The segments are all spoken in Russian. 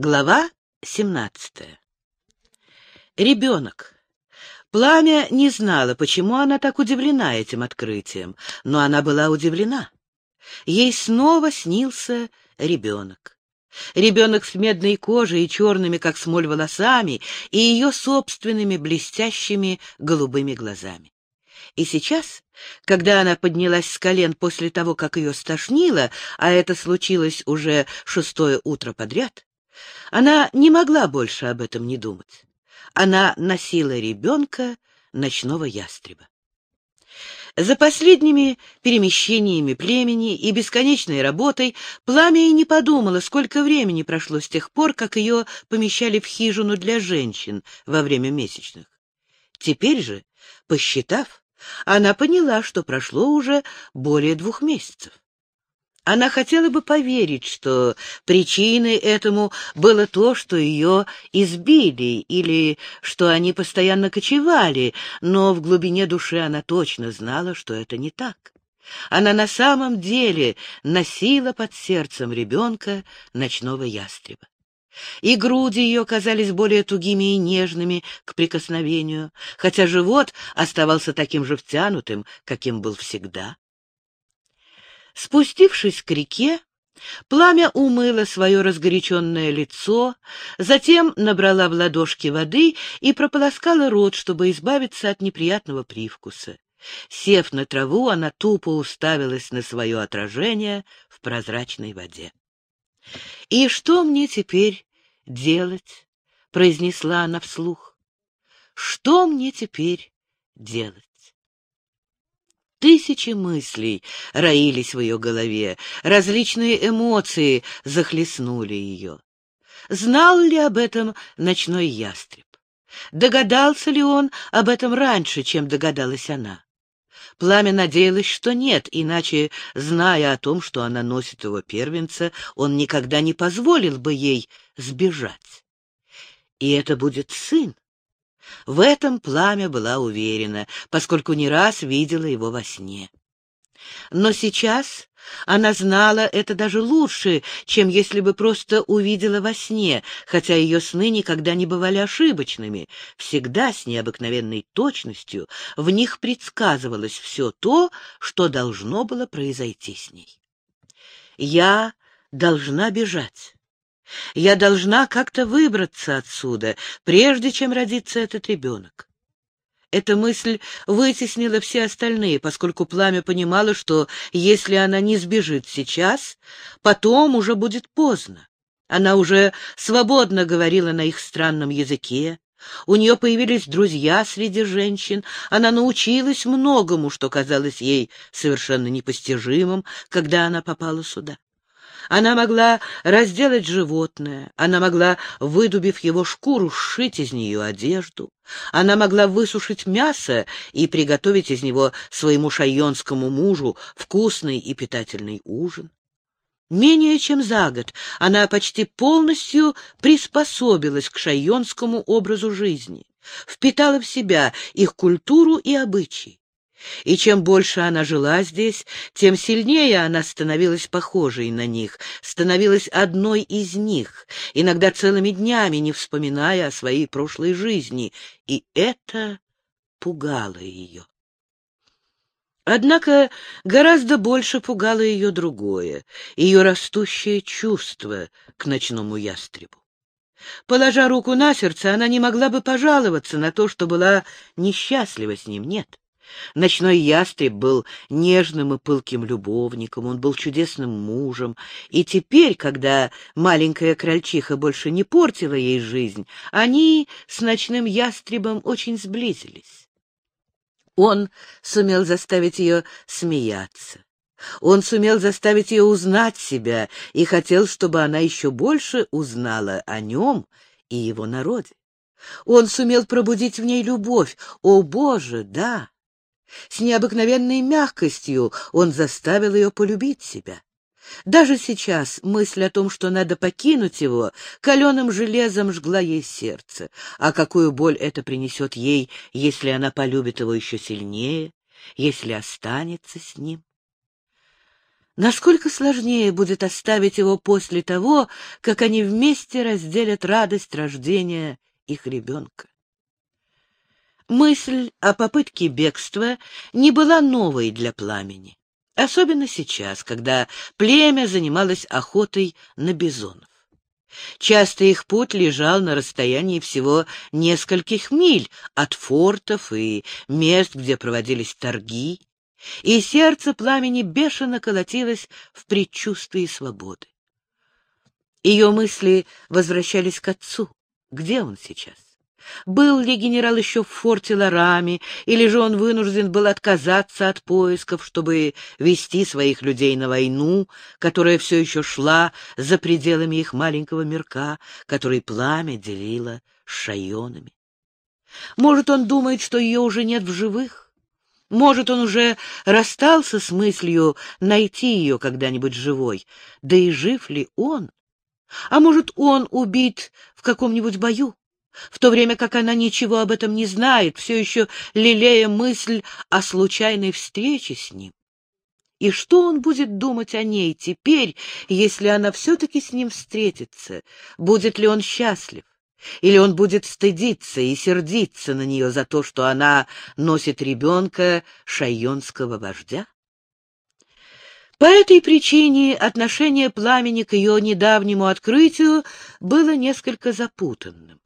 Глава 17. Ребенок. Пламя не знала, почему она так удивлена этим открытием, но она была удивлена. Ей снова снился ребенок. Ребенок с медной кожей и черными, как смоль, волосами, и ее собственными блестящими голубыми глазами. И сейчас, когда она поднялась с колен после того, как ее стошнило, а это случилось уже шестое утро подряд, она не могла больше об этом не думать. Она носила ребенка ночного ястреба. За последними перемещениями племени и бесконечной работой Пламя и не подумала, сколько времени прошло с тех пор, как ее помещали в хижину для женщин во время месячных. Теперь же, посчитав, она поняла, что прошло уже более двух месяцев. Она хотела бы поверить, что причиной этому было то, что ее избили, или что они постоянно кочевали, но в глубине души она точно знала, что это не так. Она на самом деле носила под сердцем ребенка ночного ястреба. И груди ее казались более тугими и нежными к прикосновению, хотя живот оставался таким же втянутым, каким был всегда. Спустившись к реке, Пламя умыло свое разгоряченное лицо, затем набрала в ладошки воды и прополоскала рот, чтобы избавиться от неприятного привкуса. Сев на траву, она тупо уставилась на свое отражение в прозрачной воде. — И что мне теперь делать? — произнесла она вслух. — Что мне теперь делать? Тысячи мыслей роились в ее голове, различные эмоции захлестнули ее. Знал ли об этом ночной ястреб? Догадался ли он об этом раньше, чем догадалась она? Пламя надеялось, что нет, иначе, зная о том, что она носит его первенца, он никогда не позволил бы ей сбежать. И это будет сын. В этом пламя была уверена, поскольку не раз видела его во сне. Но сейчас она знала это даже лучше, чем если бы просто увидела во сне, хотя ее сны никогда не бывали ошибочными. Всегда с необыкновенной точностью в них предсказывалось все то, что должно было произойти с ней. «Я должна бежать». Я должна как-то выбраться отсюда, прежде чем родится этот ребенок. Эта мысль вытеснила все остальные, поскольку пламя понимало, что если она не сбежит сейчас, потом уже будет поздно. Она уже свободно говорила на их странном языке, у нее появились друзья среди женщин, она научилась многому, что казалось ей совершенно непостижимым, когда она попала сюда. Она могла разделать животное, она могла, выдубив его шкуру, сшить из нее одежду, она могла высушить мясо и приготовить из него своему шайонскому мужу вкусный и питательный ужин. Менее чем за год она почти полностью приспособилась к шайонскому образу жизни, впитала в себя их культуру и обычаи. И чем больше она жила здесь, тем сильнее она становилась похожей на них, становилась одной из них, иногда целыми днями не вспоминая о своей прошлой жизни, и это пугало ее. Однако гораздо больше пугало ее другое, ее растущее чувство к ночному ястребу. Положа руку на сердце, она не могла бы пожаловаться на то, что была несчастлива с ним, нет. Ночной ястреб был нежным и пылким любовником, он был чудесным мужем, и теперь, когда маленькая крольчиха больше не портила ей жизнь, они с ночным ястребом очень сблизились. Он сумел заставить ее смеяться. Он сумел заставить ее узнать себя и хотел, чтобы она еще больше узнала о нем и его народе. Он сумел пробудить в ней любовь. О, Боже, да! С необыкновенной мягкостью он заставил ее полюбить себя. Даже сейчас мысль о том, что надо покинуть его, каленым железом жгла ей сердце. А какую боль это принесет ей, если она полюбит его еще сильнее, если останется с ним? Насколько сложнее будет оставить его после того, как они вместе разделят радость рождения их ребенка. Мысль о попытке бегства не была новой для пламени, особенно сейчас, когда племя занималось охотой на бизонов. Часто их путь лежал на расстоянии всего нескольких миль от фортов и мест, где проводились торги, и сердце пламени бешено колотилось в предчувствии свободы. Ее мысли возвращались к отцу. Где он сейчас? Был ли генерал еще в форте Ларами, или же он вынужден был отказаться от поисков, чтобы вести своих людей на войну, которая все еще шла за пределами их маленького мирка, который пламя делило с шайонами? Может, он думает, что ее уже нет в живых? Может, он уже расстался с мыслью найти ее когда-нибудь живой? Да и жив ли он? А может, он убит в каком-нибудь бою? В то время как она ничего об этом не знает, все еще лелея мысль о случайной встрече с ним. И что он будет думать о ней теперь, если она все-таки с ним встретится? Будет ли он счастлив? Или он будет стыдиться и сердиться на нее за то, что она носит ребенка шайонского вождя? По этой причине отношение пламени к ее недавнему открытию было несколько запутанным.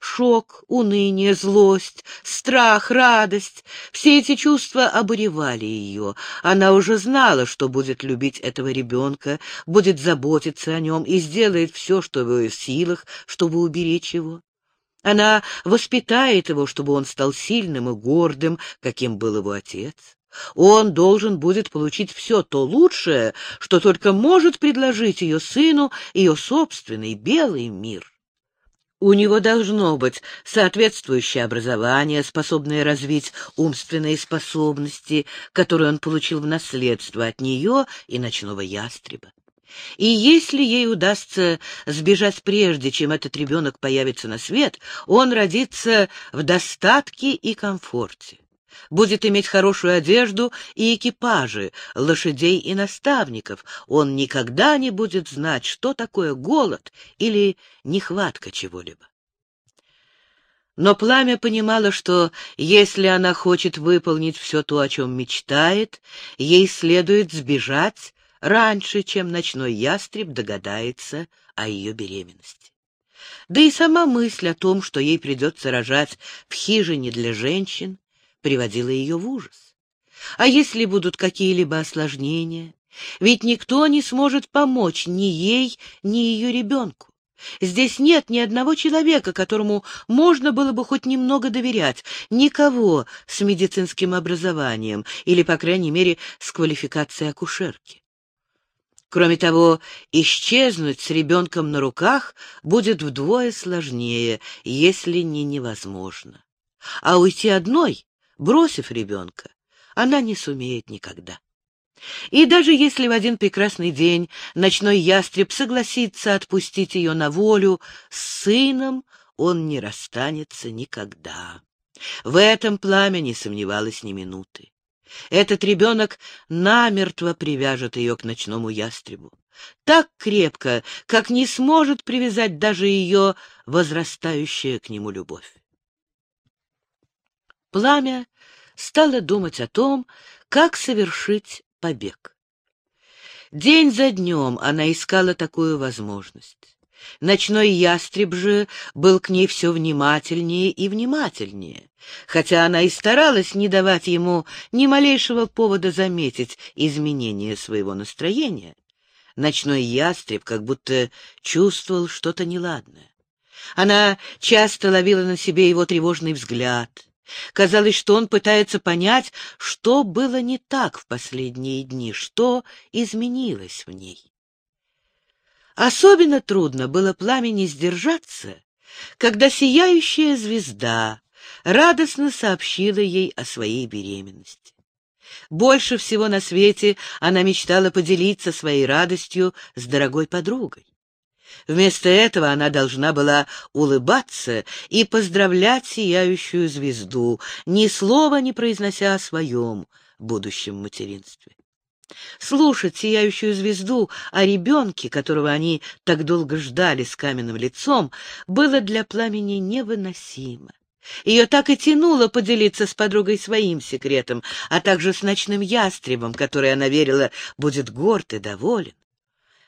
Шок, уныние, злость, страх, радость — все эти чувства обуревали ее. Она уже знала, что будет любить этого ребенка, будет заботиться о нем и сделает все, что в ее силах, чтобы уберечь его. Она воспитает его, чтобы он стал сильным и гордым, каким был его отец. Он должен будет получить все то лучшее, что только может предложить ее сыну ее собственный белый мир. У него должно быть соответствующее образование, способное развить умственные способности, которые он получил в наследство от нее и ночного ястреба. И если ей удастся сбежать прежде, чем этот ребенок появится на свет, он родится в достатке и комфорте будет иметь хорошую одежду и экипажи, лошадей и наставников. Он никогда не будет знать, что такое голод или нехватка чего-либо. Но пламя понимало, что если она хочет выполнить все то, о чем мечтает, ей следует сбежать раньше, чем ночной ястреб догадается о ее беременности. Да и сама мысль о том, что ей придется рожать в хижине для женщин, приводило ее в ужас. А если будут какие-либо осложнения? Ведь никто не сможет помочь ни ей, ни ее ребенку. Здесь нет ни одного человека, которому можно было бы хоть немного доверять, никого с медицинским образованием или, по крайней мере, с квалификацией акушерки. Кроме того, исчезнуть с ребенком на руках будет вдвое сложнее, если не невозможно. А уйти одной бросив ребенка, она не сумеет никогда. И даже если в один прекрасный день ночной ястреб согласится отпустить ее на волю, с сыном он не расстанется никогда. В этом пламя не сомневалась ни минуты. Этот ребенок намертво привяжет ее к ночному ястребу. Так крепко, как не сможет привязать даже ее возрастающая к нему любовь. Пламя стало думать о том, как совершить побег. День за днем она искала такую возможность. Ночной ястреб же был к ней все внимательнее и внимательнее, хотя она и старалась не давать ему ни малейшего повода заметить изменение своего настроения. Ночной ястреб как будто чувствовал что-то неладное. Она часто ловила на себе его тревожный взгляд, Казалось, что он пытается понять, что было не так в последние дни, что изменилось в ней. Особенно трудно было пламени сдержаться, когда сияющая звезда радостно сообщила ей о своей беременности. Больше всего на свете она мечтала поделиться своей радостью с дорогой подругой. Вместо этого она должна была улыбаться и поздравлять сияющую звезду, ни слова не произнося о своем будущем материнстве. Слушать сияющую звезду о ребенке, которого они так долго ждали с каменным лицом, было для пламени невыносимо. Ее так и тянуло поделиться с подругой своим секретом, а также с ночным ястребом, который она верила будет горд и доволен.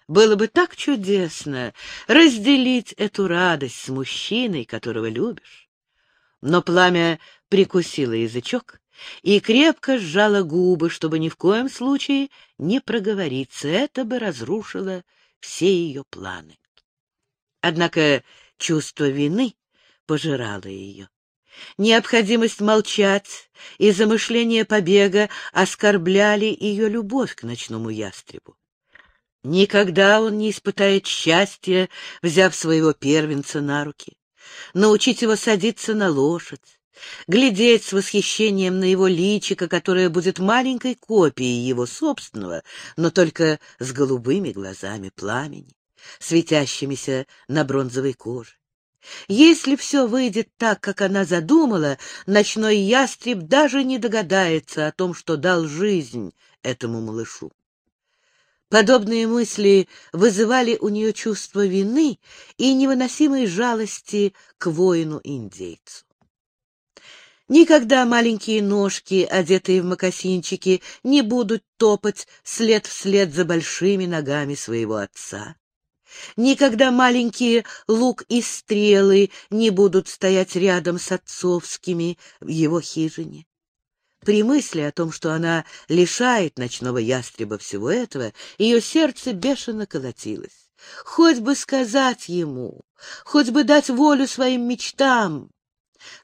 Было бы так чудесно разделить эту радость с мужчиной, которого любишь. Но пламя прикусило язычок и крепко сжало губы, чтобы ни в коем случае не проговориться. Это бы разрушило все ее планы. Однако чувство вины пожирало ее. Необходимость молчать и замышление побега оскорбляли ее любовь к ночному ястребу. Никогда он не испытает счастья, взяв своего первенца на руки, научить его садиться на лошадь, глядеть с восхищением на его личико, которое будет маленькой копией его собственного, но только с голубыми глазами пламени, светящимися на бронзовой коже. Если все выйдет так, как она задумала, ночной ястреб даже не догадается о том, что дал жизнь этому малышу. Подобные мысли вызывали у нее чувство вины и невыносимой жалости к воину-индейцу. Никогда маленькие ножки, одетые в мокасинчики, не будут топать след вслед за большими ногами своего отца. Никогда маленькие лук и стрелы не будут стоять рядом с отцовскими в его хижине. При мысли о том, что она лишает ночного ястреба всего этого, ее сердце бешено колотилось. Хоть бы сказать ему, хоть бы дать волю своим мечтам.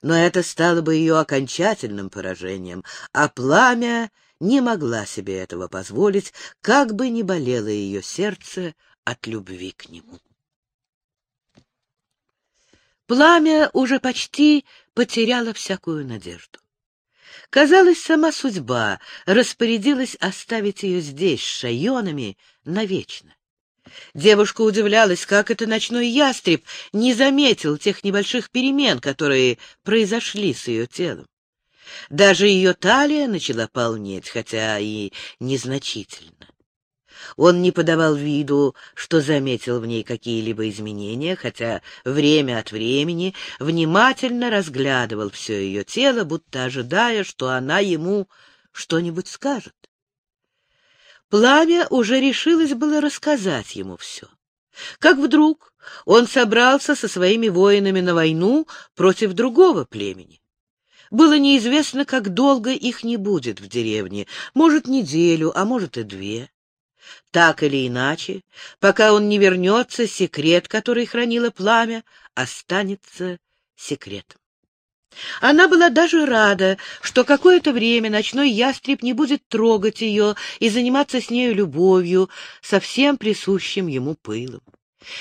Но это стало бы ее окончательным поражением, а пламя не могла себе этого позволить, как бы ни болело ее сердце от любви к нему. Пламя уже почти потеряло всякую надежду. Казалось, сама судьба распорядилась оставить ее здесь, с шайонами, навечно. Девушка удивлялась, как это ночной ястреб не заметил тех небольших перемен, которые произошли с ее телом. Даже ее талия начала полнеть, хотя и незначительно. Он не подавал виду, что заметил в ней какие-либо изменения, хотя время от времени внимательно разглядывал все ее тело, будто ожидая, что она ему что-нибудь скажет. Пламя уже решилось было рассказать ему все. Как вдруг он собрался со своими воинами на войну против другого племени. Было неизвестно, как долго их не будет в деревне, может, неделю, а может и две. Так или иначе, пока он не вернется, секрет, который хранило пламя, останется секретом. Она была даже рада, что какое-то время ночной ястреб не будет трогать ее и заниматься с нею любовью, со всем присущим ему пылом.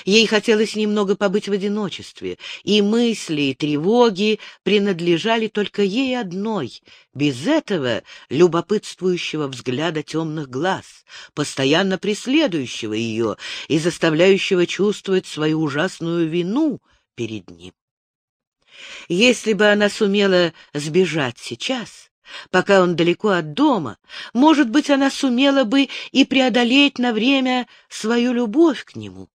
Ей хотелось немного побыть в одиночестве, и мысли, и тревоги принадлежали только ей одной, без этого любопытствующего взгляда темных глаз, постоянно преследующего ее и заставляющего чувствовать свою ужасную вину перед ним. Если бы она сумела сбежать сейчас, пока он далеко от дома, может быть, она сумела бы и преодолеть на время свою любовь к нему.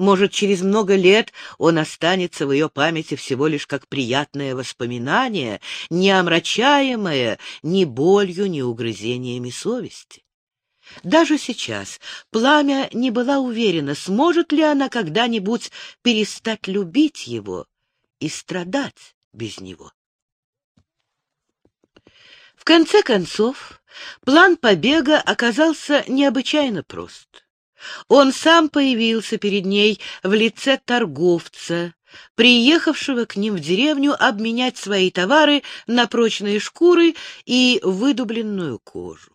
Может, через много лет он останется в ее памяти всего лишь как приятное воспоминание, не омрачаемое ни болью, ни угрызениями совести. Даже сейчас пламя не была уверена, сможет ли она когда-нибудь перестать любить его и страдать без него. В конце концов, план побега оказался необычайно прост. Он сам появился перед ней в лице торговца, приехавшего к ним в деревню обменять свои товары на прочные шкуры и выдубленную кожу.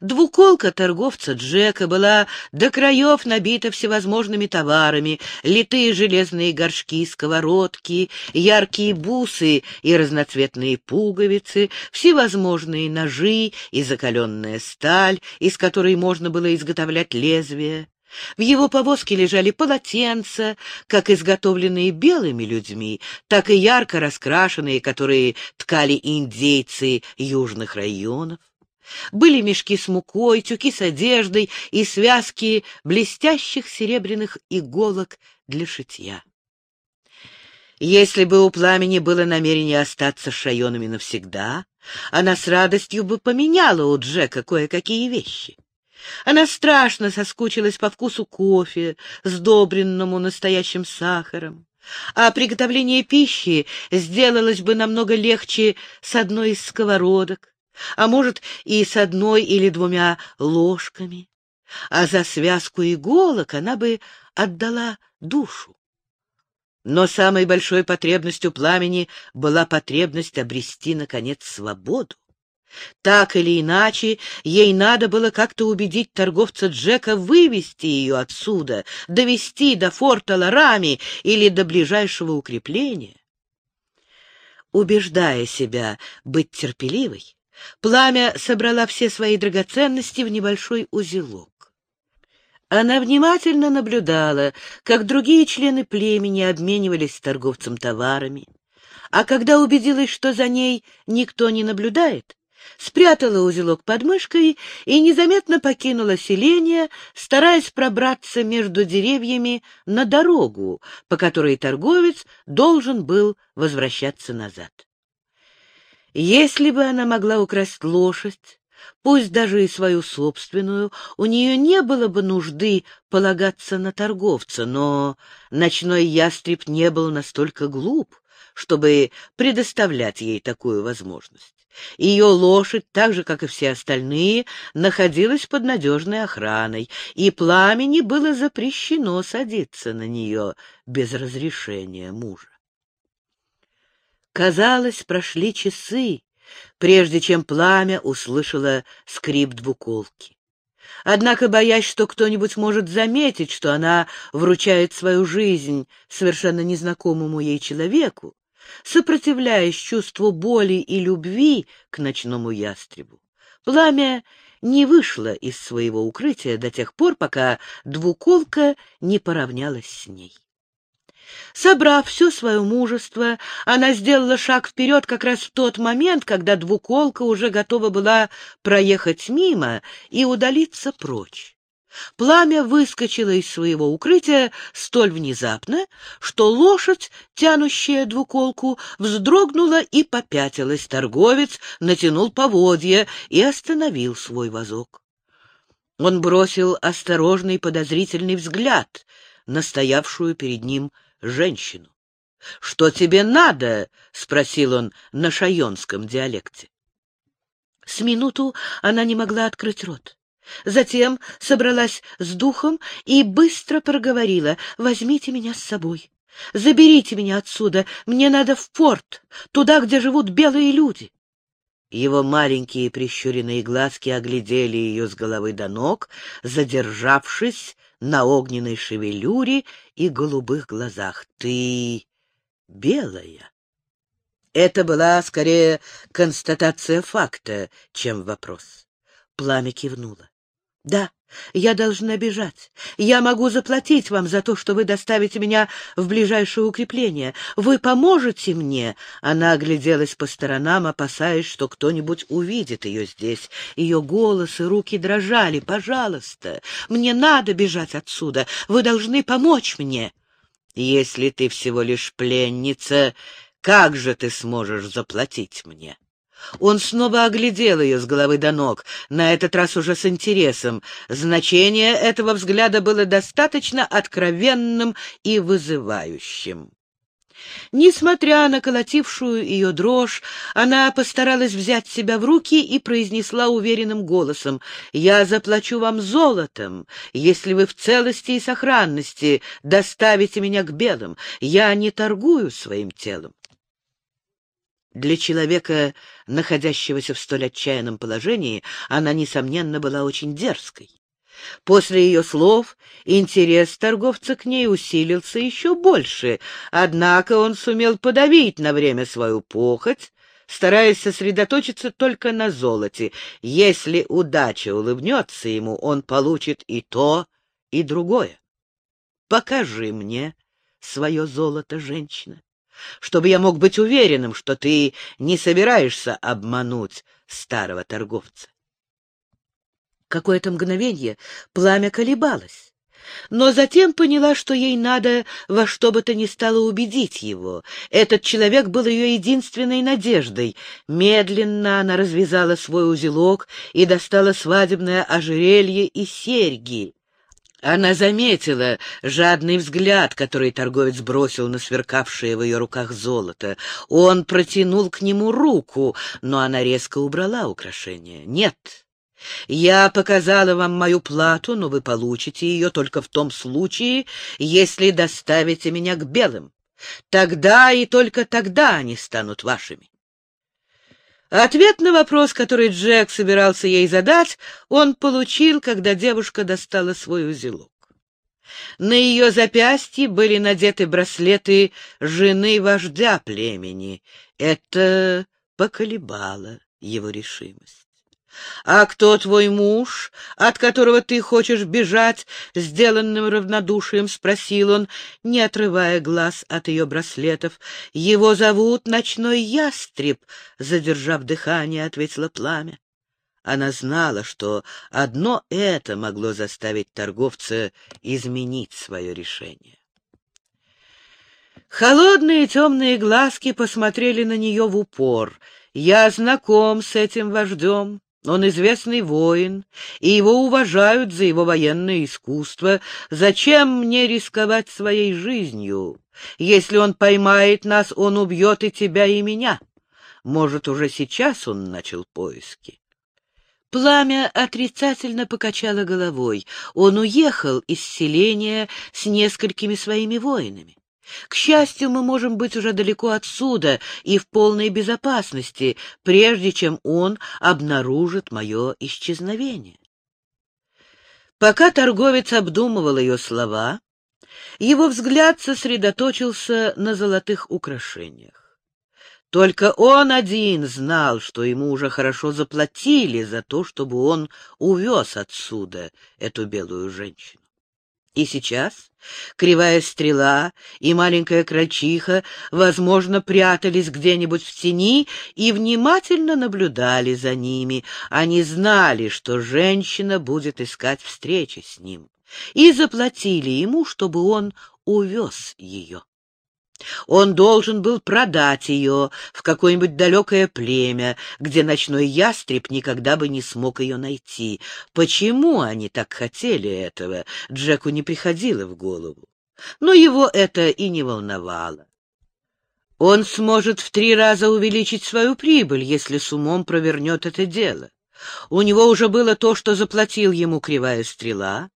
Двуколка торговца Джека была до краев набита всевозможными товарами, литые железные горшки, сковородки, яркие бусы и разноцветные пуговицы, всевозможные ножи и закаленная сталь, из которой можно было изготовлять лезвия. В его повозке лежали полотенца, как изготовленные белыми людьми, так и ярко раскрашенные, которые ткали индейцы южных районов. Были мешки с мукой, тюки с одеждой и связки блестящих серебряных иголок для шитья. Если бы у пламени было намерение остаться с шайонами навсегда, она с радостью бы поменяла у Джека кое-какие вещи. Она страшно соскучилась по вкусу кофе, сдобренному настоящим сахаром, а приготовление пищи сделалось бы намного легче с одной из сковородок, а может и с одной или двумя ложками, а за связку иголок она бы отдала душу. Но самой большой потребностью пламени была потребность обрести, наконец, свободу. Так или иначе, ей надо было как-то убедить торговца Джека вывести ее отсюда, довести до форта Ларами или до ближайшего укрепления. Убеждая себя быть терпеливой, пламя собрала все свои драгоценности в небольшой узелок. Она внимательно наблюдала, как другие члены племени обменивались с торговцем товарами, а когда убедилась, что за ней никто не наблюдает, спрятала узелок под мышкой и незаметно покинула селение, стараясь пробраться между деревьями на дорогу, по которой торговец должен был возвращаться назад. Если бы она могла украсть лошадь, пусть даже и свою собственную, у нее не было бы нужды полагаться на торговца, но ночной ястреб не был настолько глуп, чтобы предоставлять ей такую возможность. Ее лошадь, так же, как и все остальные, находилась под надежной охраной, и пламени было запрещено садиться на нее без разрешения мужа. Казалось, прошли часы, прежде чем пламя услышало скрип двуколки. Однако, боясь, что кто-нибудь может заметить, что она вручает свою жизнь совершенно незнакомому ей человеку, сопротивляясь чувству боли и любви к ночному ястребу, пламя не вышло из своего укрытия до тех пор, пока двуколка не поравнялась с ней. Собрав все свое мужество, она сделала шаг вперед как раз в тот момент, когда двуколка уже готова была проехать мимо и удалиться прочь. Пламя выскочило из своего укрытия столь внезапно, что лошадь, тянущая двуколку, вздрогнула и попятилась. Торговец натянул поводья и остановил свой вазок. Он бросил осторожный подозрительный взгляд на стоявшую перед ним женщину. — Что тебе надо? — спросил он на шайонском диалекте. С минуту она не могла открыть рот. Затем собралась с духом и быстро проговорила «Возьмите меня с собой, заберите меня отсюда, мне надо в порт, туда, где живут белые люди». Его маленькие прищуренные глазки оглядели ее с головы до ног, задержавшись на огненной шевелюре и голубых глазах. «Ты белая?» Это была скорее констатация факта, чем вопрос. Пламя кивнуло. «Да, я должна бежать. Я могу заплатить вам за то, что вы доставите меня в ближайшее укрепление. Вы поможете мне?» Она огляделась по сторонам, опасаясь, что кто-нибудь увидит ее здесь. Ее голос и руки дрожали. «Пожалуйста, мне надо бежать отсюда. Вы должны помочь мне». «Если ты всего лишь пленница, как же ты сможешь заплатить мне?» Он снова оглядел ее с головы до ног, на этот раз уже с интересом. Значение этого взгляда было достаточно откровенным и вызывающим. Несмотря на колотившую ее дрожь, она постаралась взять себя в руки и произнесла уверенным голосом, «Я заплачу вам золотом, если вы в целости и сохранности доставите меня к белым. Я не торгую своим телом. Для человека, находящегося в столь отчаянном положении, она, несомненно, была очень дерзкой. После ее слов интерес торговца к ней усилился еще больше, однако он сумел подавить на время свою похоть, стараясь сосредоточиться только на золоте. Если удача улыбнется ему, он получит и то, и другое. Покажи мне свое золото, женщина чтобы я мог быть уверенным, что ты не собираешься обмануть старого торговца. Какое-то мгновение пламя колебалось но затем поняла, что ей надо во что бы то ни стало убедить его. Этот человек был ее единственной надеждой. Медленно она развязала свой узелок и достала свадебное ожерелье и серьги. Она заметила жадный взгляд, который торговец бросил на сверкавшее в ее руках золото. Он протянул к нему руку, но она резко убрала украшение. «Нет!» Я показала вам мою плату, но вы получите ее только в том случае, если доставите меня к белым. Тогда и только тогда они станут вашими. Ответ на вопрос, который Джек собирался ей задать, он получил, когда девушка достала свой узелок. На ее запястье были надеты браслеты жены вождя племени. Это поколебало его решимость. «А кто твой муж, от которого ты хочешь бежать?» — сделанным равнодушием спросил он, не отрывая глаз от ее браслетов. «Его зовут Ночной Ястреб», — задержав дыхание, ответила пламя. Она знала, что одно это могло заставить торговца изменить свое решение. Холодные темные глазки посмотрели на нее в упор. «Я знаком с этим вождем. Он известный воин, и его уважают за его военное искусство. Зачем мне рисковать своей жизнью? Если он поймает нас, он убьет и тебя, и меня. Может, уже сейчас он начал поиски. Пламя отрицательно покачало головой. Он уехал из селения с несколькими своими воинами. К счастью, мы можем быть уже далеко отсюда и в полной безопасности, прежде чем он обнаружит мое исчезновение. Пока торговец обдумывал ее слова, его взгляд сосредоточился на золотых украшениях. Только он один знал, что ему уже хорошо заплатили за то, чтобы он увез отсюда эту белую женщину. И сейчас кривая стрела и маленькая крольчиха, возможно, прятались где-нибудь в тени и внимательно наблюдали за ними. Они знали, что женщина будет искать встречи с ним, и заплатили ему, чтобы он увез ее. Он должен был продать ее в какое-нибудь далекое племя, где ночной ястреб никогда бы не смог ее найти. Почему они так хотели этого, Джеку не приходило в голову. Но его это и не волновало. Он сможет в три раза увеличить свою прибыль, если с умом провернет это дело. У него уже было то, что заплатил ему кривая стрела,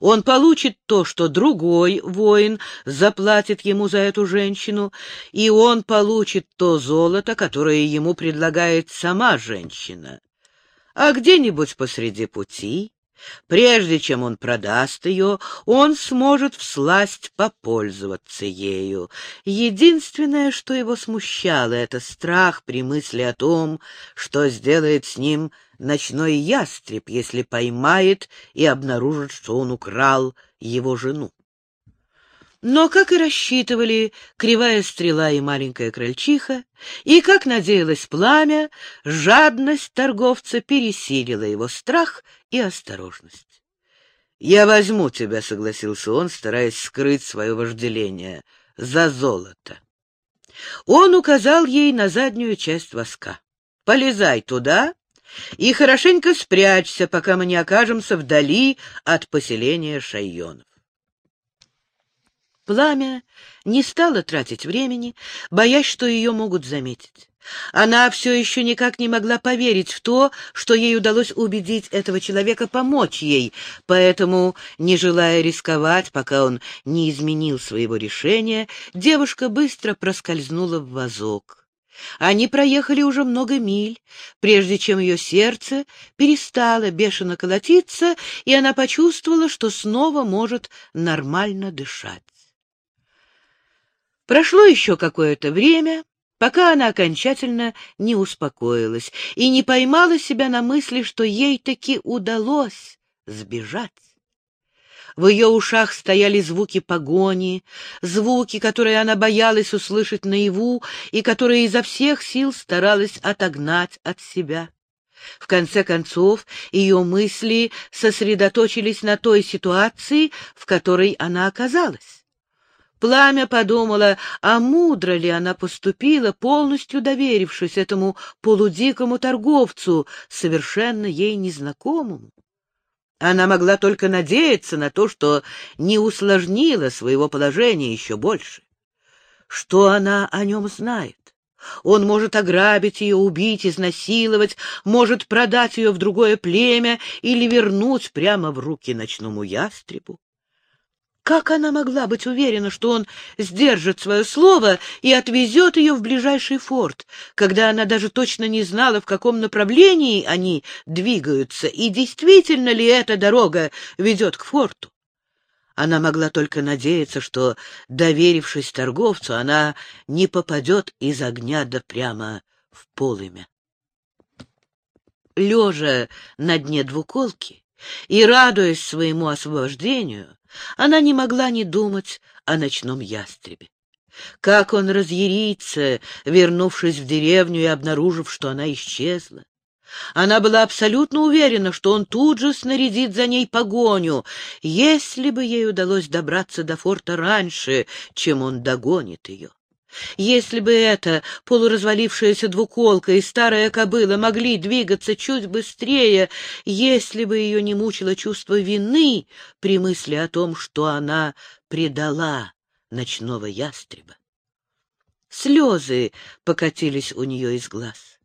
он получит то, что другой воин заплатит ему за эту женщину, и он получит то золото, которое ему предлагает сама женщина. А где-нибудь посреди пути, прежде чем он продаст ее, он сможет всласть попользоваться ею. Единственное, что его смущало, — это страх при мысли о том, что сделает с ним ночной ястреб, если поймает и обнаружит, что он украл его жену. Но, как и рассчитывали кривая стрела и маленькая крольчиха, и, как надеялось пламя, жадность торговца пересилила его страх и осторожность. «Я возьму тебя», — согласился он, стараясь скрыть свое вожделение, — «за золото». Он указал ей на заднюю часть воска. «Полезай туда и хорошенько спрячься, пока мы не окажемся вдали от поселения шайонов. Пламя не стало тратить времени, боясь, что ее могут заметить. Она все еще никак не могла поверить в то, что ей удалось убедить этого человека помочь ей, поэтому, не желая рисковать, пока он не изменил своего решения, девушка быстро проскользнула в вазок. Они проехали уже много миль, прежде чем ее сердце перестало бешено колотиться, и она почувствовала, что снова может нормально дышать. Прошло еще какое-то время, пока она окончательно не успокоилась и не поймала себя на мысли, что ей таки удалось сбежать. В ее ушах стояли звуки погони, звуки, которые она боялась услышать наяву и которые изо всех сил старалась отогнать от себя. В конце концов, ее мысли сосредоточились на той ситуации, в которой она оказалась. Пламя подумала, а мудро ли она поступила, полностью доверившись этому полудикому торговцу, совершенно ей незнакомому. Она могла только надеяться на то, что не усложнила своего положения еще больше. Что она о нем знает? Он может ограбить ее, убить, изнасиловать, может продать ее в другое племя или вернуть прямо в руки ночному ястребу. Как она могла быть уверена, что он сдержит свое слово и отвезет ее в ближайший форт, когда она даже точно не знала, в каком направлении они двигаются, и действительно ли эта дорога ведет к форту? Она могла только надеяться, что, доверившись торговцу, она не попадет из огня да прямо в полымя. Лежа на дне двуколки и радуясь своему освобождению, она не могла не думать о ночном ястребе. Как он разъярится, вернувшись в деревню и обнаружив, что она исчезла. Она была абсолютно уверена, что он тут же снарядит за ней погоню, если бы ей удалось добраться до форта раньше, чем он догонит ее. Если бы эта полуразвалившаяся двуколка и старая кобыла могли двигаться чуть быстрее, если бы ее не мучило чувство вины при мысли о том, что она предала ночного ястреба. Слезы покатились у нее из глаз.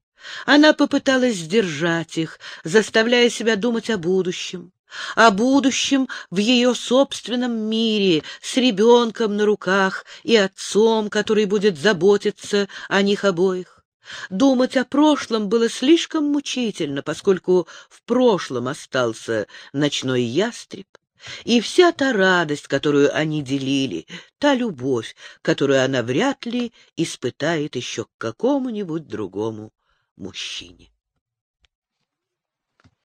Она попыталась сдержать их, заставляя себя думать о будущем о будущем в ее собственном мире, с ребенком на руках и отцом, который будет заботиться о них обоих. Думать о прошлом было слишком мучительно, поскольку в прошлом остался ночной ястреб, и вся та радость, которую они делили, та любовь, которую она вряд ли испытает еще к какому-нибудь другому мужчине.